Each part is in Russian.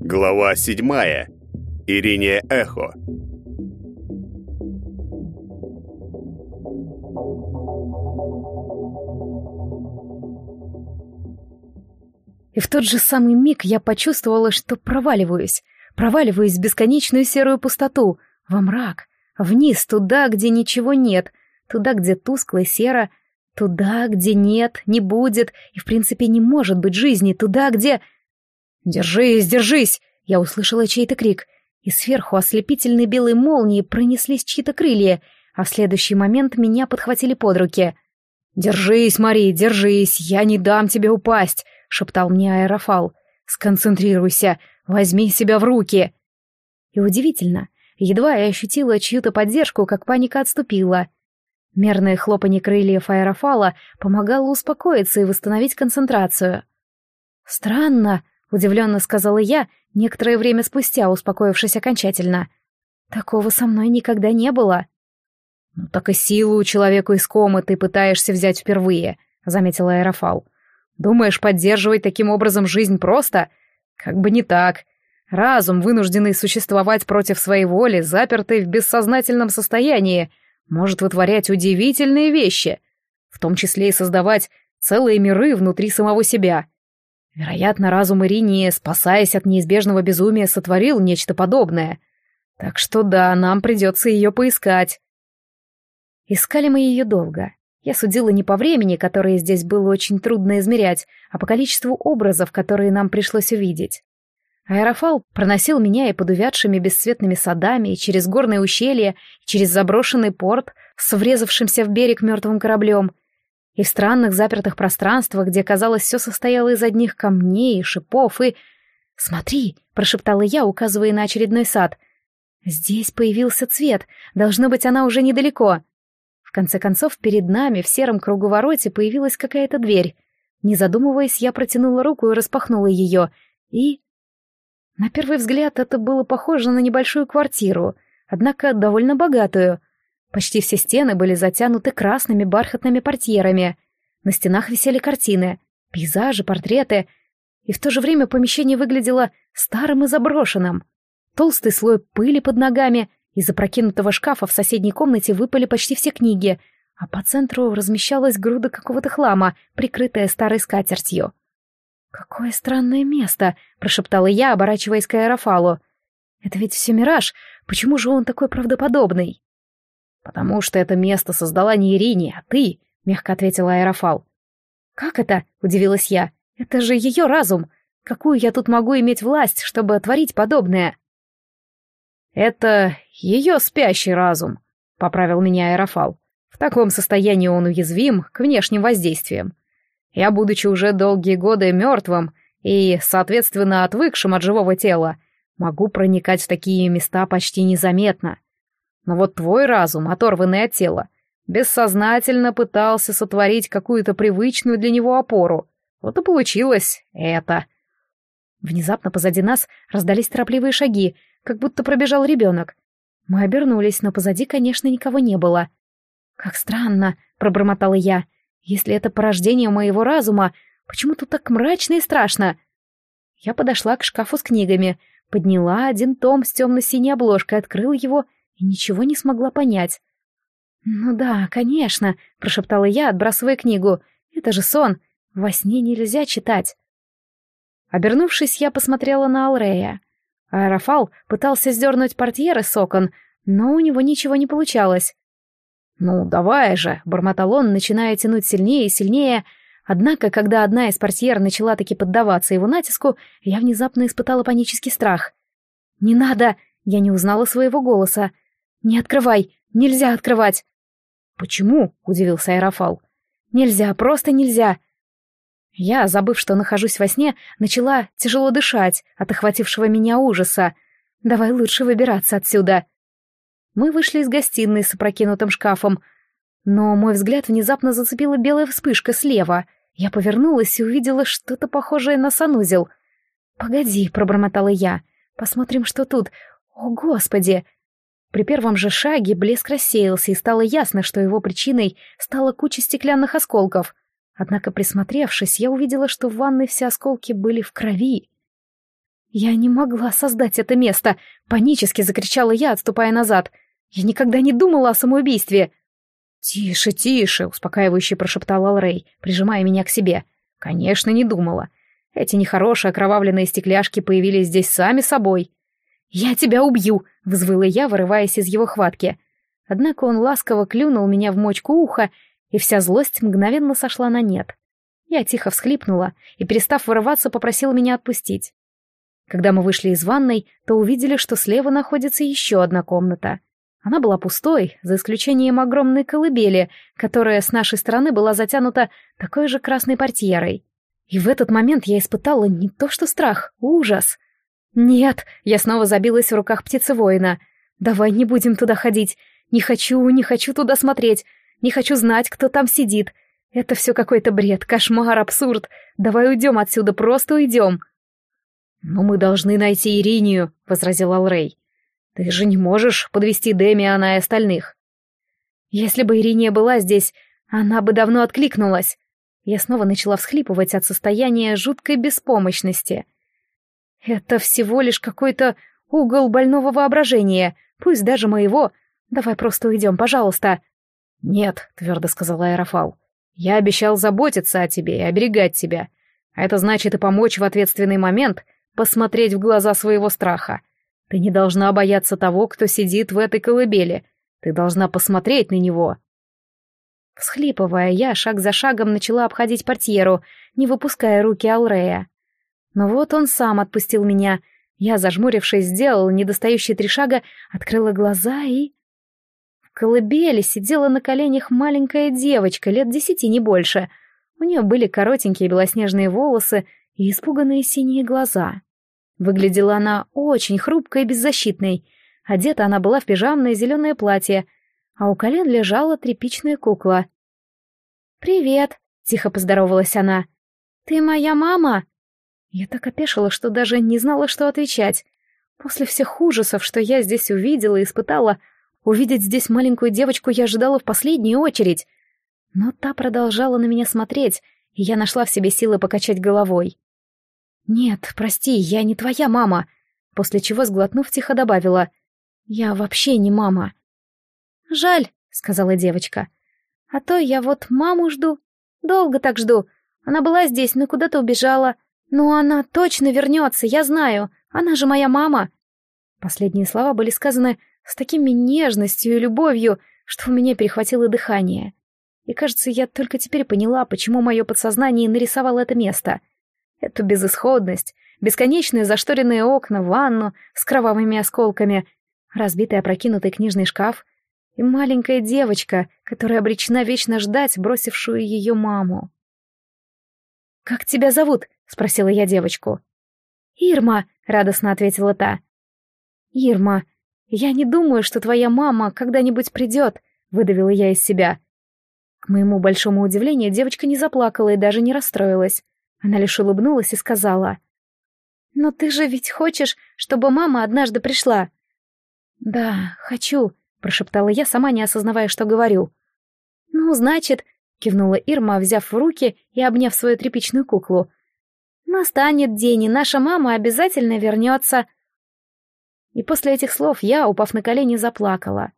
Глава седьмая. Ирине Эхо. И в тот же самый миг я почувствовала, что проваливаюсь. Проваливаюсь в бесконечную серую пустоту, во мрак, вниз, туда, где ничего нет, туда, где тускло и серо, туда, где нет, не будет и, в принципе, не может быть жизни, туда, где... «Держись, держись!» Я услышала чей-то крик, и сверху ослепительной белой молнии пронеслись чьи-то крылья, а в следующий момент меня подхватили под руки. «Держись, Мари, держись, я не дам тебе упасть!» — шептал мне аэрофал. «Сконцентрируйся, возьми себя в руки!» И удивительно, едва я ощутила чью-то поддержку, как паника отступила. Мерное хлопанье крыльев аэрофала помогало успокоиться и восстановить концентрацию. «Странно», — удивленно сказала я, некоторое время спустя, успокоившись окончательно. «Такого со мной никогда не было». «Ну так и силу у человека из комы ты пытаешься взять впервые», — заметил Аэрофал. «Думаешь, поддерживать таким образом жизнь просто? Как бы не так. Разум, вынужденный существовать против своей воли, запертый в бессознательном состоянии, может вытворять удивительные вещи, в том числе и создавать целые миры внутри самого себя». Вероятно, разум Иринии, спасаясь от неизбежного безумия, сотворил нечто подобное. Так что да, нам придется ее поискать. Искали мы ее долго. Я судила не по времени, которое здесь было очень трудно измерять, а по количеству образов, которые нам пришлось увидеть. Аэрофал проносил меня и под увядшими бесцветными садами, и через горное ущелье, и через заброшенный порт с врезавшимся в берег мертвым кораблем — и в странных запертых пространствах, где, казалось, все состояло из одних камней и шипов, и... «Смотри!» — прошептала я, указывая на очередной сад. «Здесь появился цвет. Должно быть, она уже недалеко». В конце концов, перед нами в сером круговороте появилась какая-то дверь. Не задумываясь, я протянула руку и распахнула ее. И... На первый взгляд это было похоже на небольшую квартиру, однако довольно богатую — Почти все стены были затянуты красными бархатными портьерами. На стенах висели картины, пейзажи, портреты. И в то же время помещение выглядело старым и заброшенным. Толстый слой пыли под ногами, из опрокинутого шкафа в соседней комнате выпали почти все книги, а по центру размещалась груда какого-то хлама, прикрытая старой скатертью. «Какое странное место!» — прошептала я, оборачиваясь к Аэрофалу. «Это ведь все мираж. Почему же он такой правдоподобный?» «Потому что это место создала не Ирине, а ты», — мягко ответила Аэрофал. «Как это?» — удивилась я. «Это же ее разум. Какую я тут могу иметь власть, чтобы творить подобное?» «Это ее спящий разум», — поправил меня Аэрофал. «В таком состоянии он уязвим к внешним воздействиям. Я, будучи уже долгие годы мертвым и, соответственно, отвыкшим от живого тела, могу проникать в такие места почти незаметно. Но вот твой разум, оторванный от тела, бессознательно пытался сотворить какую-то привычную для него опору. Вот и получилось это. Внезапно позади нас раздались торопливые шаги, как будто пробежал ребенок. Мы обернулись, но позади, конечно, никого не было. «Как странно», — пробормотала я. «Если это порождение моего разума, почему тут так мрачно и страшно?» Я подошла к шкафу с книгами, подняла один том с темно-синей обложкой, открыла его и ничего не смогла понять. «Ну да, конечно», — прошептала я, отбрасывая книгу. «Это же сон. Во сне нельзя читать». Обернувшись, я посмотрела на Алрея. Аэрофал пытался сдернуть портьеры с окон, но у него ничего не получалось. «Ну, давай же», — бормотал он, начиная тянуть сильнее и сильнее. Однако, когда одна из портьер начала таки поддаваться его натиску, я внезапно испытала панический страх. «Не надо!» — я не узнала своего голоса. «Не открывай! Нельзя открывать!» «Почему?» — удивился Аэрофал. «Нельзя, просто нельзя!» Я, забыв, что нахожусь во сне, начала тяжело дышать от охватившего меня ужаса. «Давай лучше выбираться отсюда!» Мы вышли из гостиной с опрокинутым шкафом, но мой взгляд внезапно зацепила белая вспышка слева. Я повернулась и увидела что-то похожее на санузел. «Погоди», — пробормотала я, — «посмотрим, что тут. О, Господи!» При первом же шаге блеск рассеялся, и стало ясно, что его причиной стала куча стеклянных осколков. Однако, присмотревшись, я увидела, что в ванной все осколки были в крови. «Я не могла создать это место!» — панически закричала я, отступая назад. «Я никогда не думала о самоубийстве!» «Тише, тише!» — успокаивающе прошептал Алрей, прижимая меня к себе. «Конечно, не думала. Эти нехорошие окровавленные стекляшки появились здесь сами собой». «Я тебя убью!» — взвыла я, вырываясь из его хватки. Однако он ласково клюнул меня в мочку уха, и вся злость мгновенно сошла на нет. Я тихо всхлипнула и, перестав вырываться, попросила меня отпустить. Когда мы вышли из ванной, то увидели, что слева находится еще одна комната. Она была пустой, за исключением огромной колыбели, которая с нашей стороны была затянута такой же красной портьерой. И в этот момент я испытала не то что страх, ужас. «Нет!» — я снова забилась в руках птицы воина. «Давай не будем туда ходить. Не хочу, не хочу туда смотреть. Не хочу знать, кто там сидит. Это все какой-то бред, кошмар, абсурд. Давай уйдем отсюда, просто уйдем». «Но мы должны найти Иринию», — возразил Алрей. «Ты же не можешь подвести Демиана и остальных». «Если бы Ириния была здесь, она бы давно откликнулась». Я снова начала всхлипывать от состояния жуткой беспомощности — это всего лишь какой-то угол больного воображения, пусть даже моего. Давай просто уйдем, пожалуйста. Нет, твердо сказал Аэрофал. Я обещал заботиться о тебе и оберегать тебя. А это значит и помочь в ответственный момент посмотреть в глаза своего страха. Ты не должна бояться того, кто сидит в этой колыбели. Ты должна посмотреть на него. Всхлипывая, я шаг за шагом начала обходить портьеру, не выпуская руки Алрея. Но вот он сам отпустил меня. Я, зажмурившись, сделала недостающие три шага, открыла глаза и... В колыбели сидела на коленях маленькая девочка, лет десяти, не больше. У нее были коротенькие белоснежные волосы и испуганные синие глаза. Выглядела она очень хрупкой и беззащитной. Одета она была в пижамное зеленое платье, а у колен лежала тряпичная кукла. «Привет», — тихо поздоровалась она. «Ты моя мама?» Я так опешила, что даже не знала, что отвечать. После всех ужасов, что я здесь увидела и испытала, увидеть здесь маленькую девочку я ожидала в последнюю очередь. Но та продолжала на меня смотреть, и я нашла в себе силы покачать головой. «Нет, прости, я не твоя мама», после чего, сглотнув, тихо добавила. «Я вообще не мама». «Жаль», — сказала девочка. «А то я вот маму жду. Долго так жду. Она была здесь, но куда-то убежала. «Но она точно вернется, я знаю. Она же моя мама». Последние слова были сказаны с такими нежностью и любовью, что у меня перехватило дыхание. И, кажется, я только теперь поняла, почему мое подсознание нарисовало это место. Эту безысходность, бесконечные зашторенные окна, ванну с кровавыми осколками, разбитый опрокинутый книжный шкаф и маленькая девочка, которая обречена вечно ждать бросившую ее маму. «Как тебя зовут?» — спросила я девочку. «Ирма», — радостно ответила та. «Ирма, я не думаю, что твоя мама когда-нибудь придет», — выдавила я из себя. К моему большому удивлению, девочка не заплакала и даже не расстроилась. Она лишь улыбнулась и сказала. «Но ты же ведь хочешь, чтобы мама однажды пришла?» «Да, хочу», — прошептала я, сама не осознавая, что говорю. «Ну, значит», — кивнула Ирма, взяв в руки и обняв свою тряпичную куклу, Настанет день, и наша мама обязательно вернется. И после этих слов я, упав на колени, заплакала.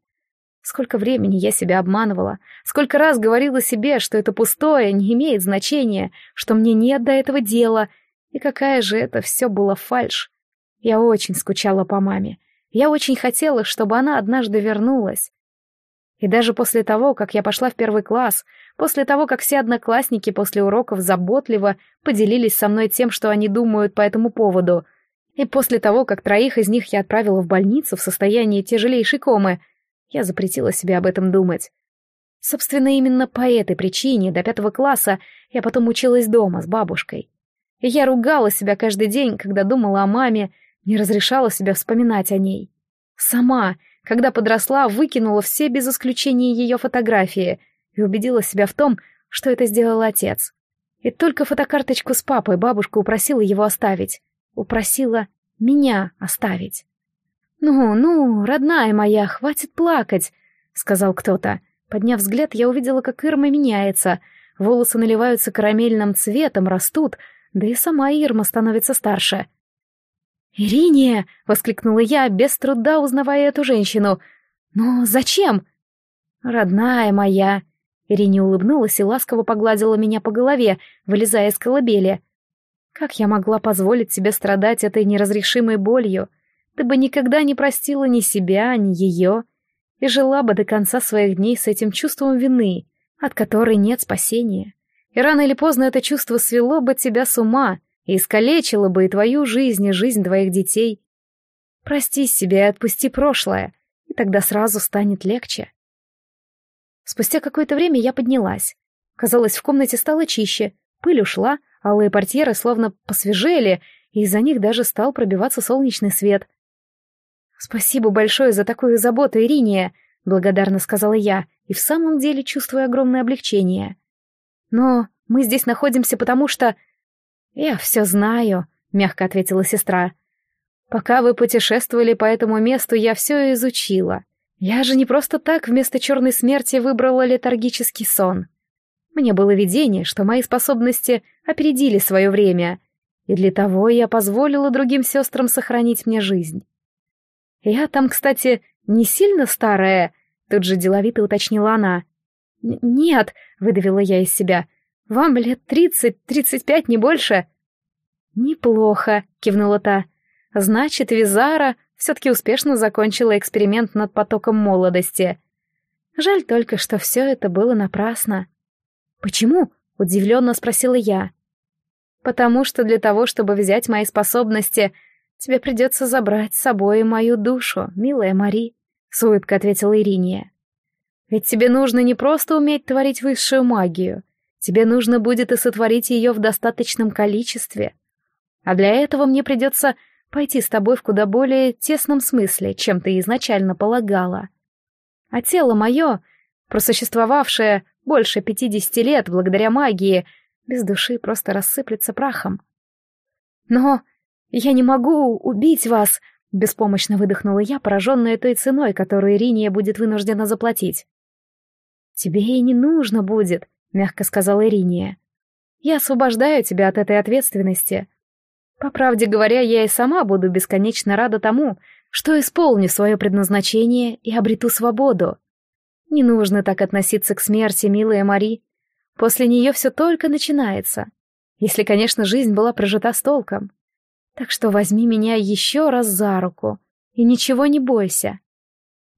Сколько времени я себя обманывала, сколько раз говорила себе, что это пустое, не имеет значения, что мне нет до этого дела, и какая же это все было фальшь. Я очень скучала по маме. Я очень хотела, чтобы она однажды вернулась. И даже после того, как я пошла в первый класс, после того, как все одноклассники после уроков заботливо поделились со мной тем, что они думают по этому поводу, и после того, как троих из них я отправила в больницу в состоянии тяжелейшей комы, я запретила себе об этом думать. Собственно, именно по этой причине до пятого класса я потом училась дома с бабушкой. И я ругала себя каждый день, когда думала о маме, не разрешала себя вспоминать о ней. Сама, когда подросла, выкинула все без исключения ее фотографии и убедила себя в том, что это сделал отец. И только фотокарточку с папой бабушка упросила его оставить. Упросила меня оставить. «Ну, ну, родная моя, хватит плакать», — сказал кто-то. Подняв взгляд, я увидела, как Ирма меняется. Волосы наливаются карамельным цветом, растут, да и сама Ирма становится старше. «Ириния!» — воскликнула я, без труда узнавая эту женщину. «Но зачем?» «Родная моя!» Ирине улыбнулась и ласково погладила меня по голове, вылезая из колыбели. «Как я могла позволить себе страдать этой неразрешимой болью? Ты бы никогда не простила ни себя, ни ее, и жила бы до конца своих дней с этим чувством вины, от которой нет спасения. И рано или поздно это чувство свело бы тебя с ума и искалечило бы и твою жизнь, и жизнь твоих детей. Прости себя и отпусти прошлое, и тогда сразу станет легче». Спустя какое-то время я поднялась. Казалось, в комнате стало чище, пыль ушла, алые портьеры словно посвежели, и из-за них даже стал пробиваться солнечный свет. «Спасибо большое за такую заботу, Ириния», — благодарно сказала я, и в самом деле чувствую огромное облегчение. «Но мы здесь находимся потому что...» «Я все знаю», — мягко ответила сестра. «Пока вы путешествовали по этому месту, я все изучила. Я же не просто так вместо черной смерти выбрала летаргический сон. Мне было видение, что мои способности опередили свое время, и для того я позволила другим сестрам сохранить мне жизнь. Я там, кстати, не сильно старая, тут же деловито уточнила она. «Нет», — выдавила я из себя, — «вам лет тридцать, тридцать пять, не больше». «Неплохо», — кивнула та. «Значит, Визара все-таки успешно закончила эксперимент над потоком молодости. Жаль только, что все это было напрасно. «Почему?» — удивленно спросила я. «Потому что для того, чтобы взять мои способности, тебе придется забрать с собой мою душу, милая Мари», — с улыбкой ответила Ириния. «Ведь тебе нужно не просто уметь творить высшую магию, тебе нужно будет и сотворить ее в достаточном количестве. А для этого мне придется пойти с тобой в куда более тесном смысле, чем ты изначально полагала. А тело мое, просуществовавшее больше пятидесяти лет благодаря магии, без души просто рассыплется прахом. Но я не могу убить вас, беспомощно выдохнула я, пораженная той ценой, которую Ириния будет вынуждена заплатить. Тебе и не нужно будет, мягко сказала Ириния. Я освобождаю тебя от этой ответственности. По правде говоря, я и сама буду бесконечно рада тому, что исполню свое предназначение и обрету свободу. Не нужно так относиться к смерти, милая Мари. После нее все только начинается. Если, конечно, жизнь была прожита с толком. Так что возьми меня еще раз за руку и ничего не бойся.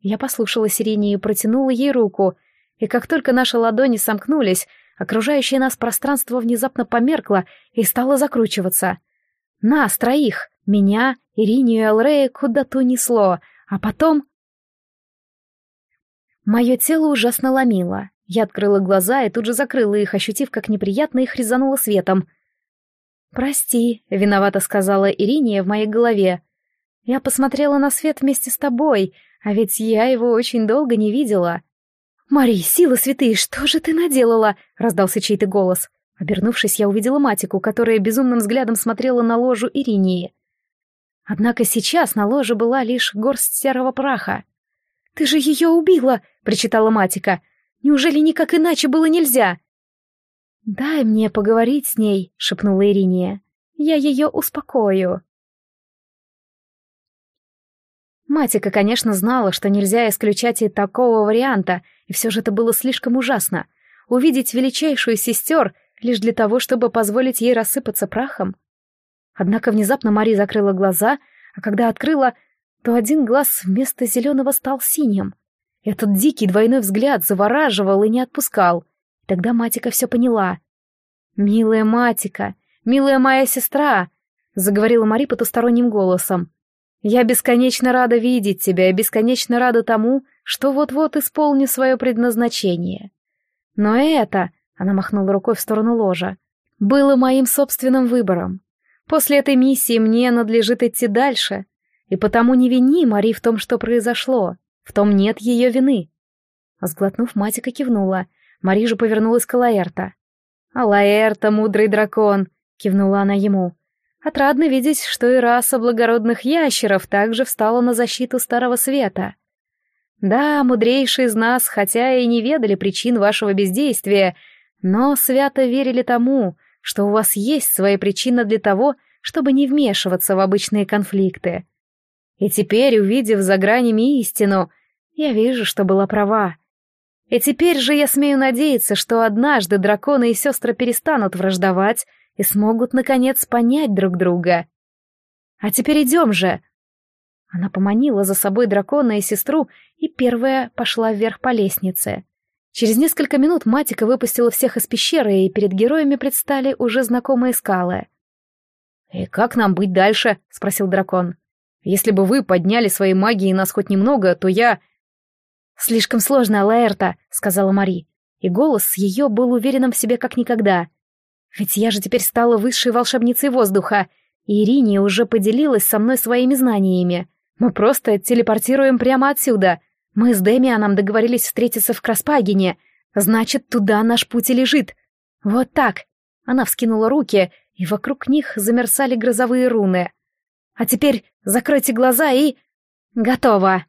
Я послушала Сирене и протянула ей руку, и как только наши ладони сомкнулись, окружающее нас пространство внезапно померкло и стало закручиваться — нас троих, меня, Иринию и Элрея куда-то несло, а потом... Мое тело ужасно ломило. Я открыла глаза и тут же закрыла их, ощутив, как неприятно их резануло светом. «Прости», — виновато сказала Ириния в моей голове. «Я посмотрела на свет вместе с тобой, а ведь я его очень долго не видела». «Мари, силы святые, что же ты наделала?» — раздался чей-то голос. Обернувшись, я увидела Матику, которая безумным взглядом смотрела на ложу Иринии. Однако сейчас на ложе была лишь горсть серого праха. «Ты же ее убила!» — причитала Матика. «Неужели никак иначе было нельзя?» «Дай мне поговорить с ней», — шепнула Ириния. «Я ее успокою». Матика, конечно, знала, что нельзя исключать и такого варианта, и все же это было слишком ужасно. Увидеть величайшую сестер лишь для того, чтобы позволить ей рассыпаться прахом. Однако внезапно Мари закрыла глаза, а когда открыла, то один глаз вместо зеленого стал синим. Этот дикий двойной взгляд завораживал и не отпускал. Тогда Матика все поняла. «Милая Матика, милая моя сестра!» — заговорила Мари потусторонним голосом. «Я бесконечно рада видеть тебя и бесконечно рада тому, что вот-вот исполню свое предназначение. Но это она махнула рукой в сторону ложа. «Было моим собственным выбором. После этой миссии мне надлежит идти дальше. И потому не вини Мари в том, что произошло. В том нет ее вины». Сглотнув, Матика кивнула. Мари же повернулась к Лаэрта. «А Лаэрта, мудрый дракон!» — кивнула она ему. Отрадно видеть, что и раса благородных ящеров также встала на защиту Старого Света. Да, мудрейшие из нас, хотя и не ведали причин вашего бездействия, но свято верили тому, что у вас есть свои причины для того, чтобы не вмешиваться в обычные конфликты. И теперь, увидев за гранями истину, я вижу, что была права. И теперь же я смею надеяться, что однажды драконы и сестры перестанут враждовать и смогут, наконец, понять друг друга. А теперь идем же. Она поманила за собой дракона и сестру и первая пошла вверх по лестнице. Через несколько минут Матика выпустила всех из пещеры, и перед героями предстали уже знакомые скалы. «И как нам быть дальше?» — спросил дракон. «Если бы вы подняли свои магии нас хоть немного, то я...» «Слишком сложно, Лаэрта», — сказала Мари, и голос ее был уверенным в себе как никогда. «Ведь я же теперь стала высшей волшебницей воздуха, и Ириния уже поделилась со мной своими знаниями. Мы просто телепортируем прямо отсюда. Мы с Демианом договорились встретиться в Краспагине. Значит, туда наш путь и лежит. Вот так». Она вскинула руки, и вокруг них замерцали грозовые руны. «А теперь закройте глаза и...» «Готово!»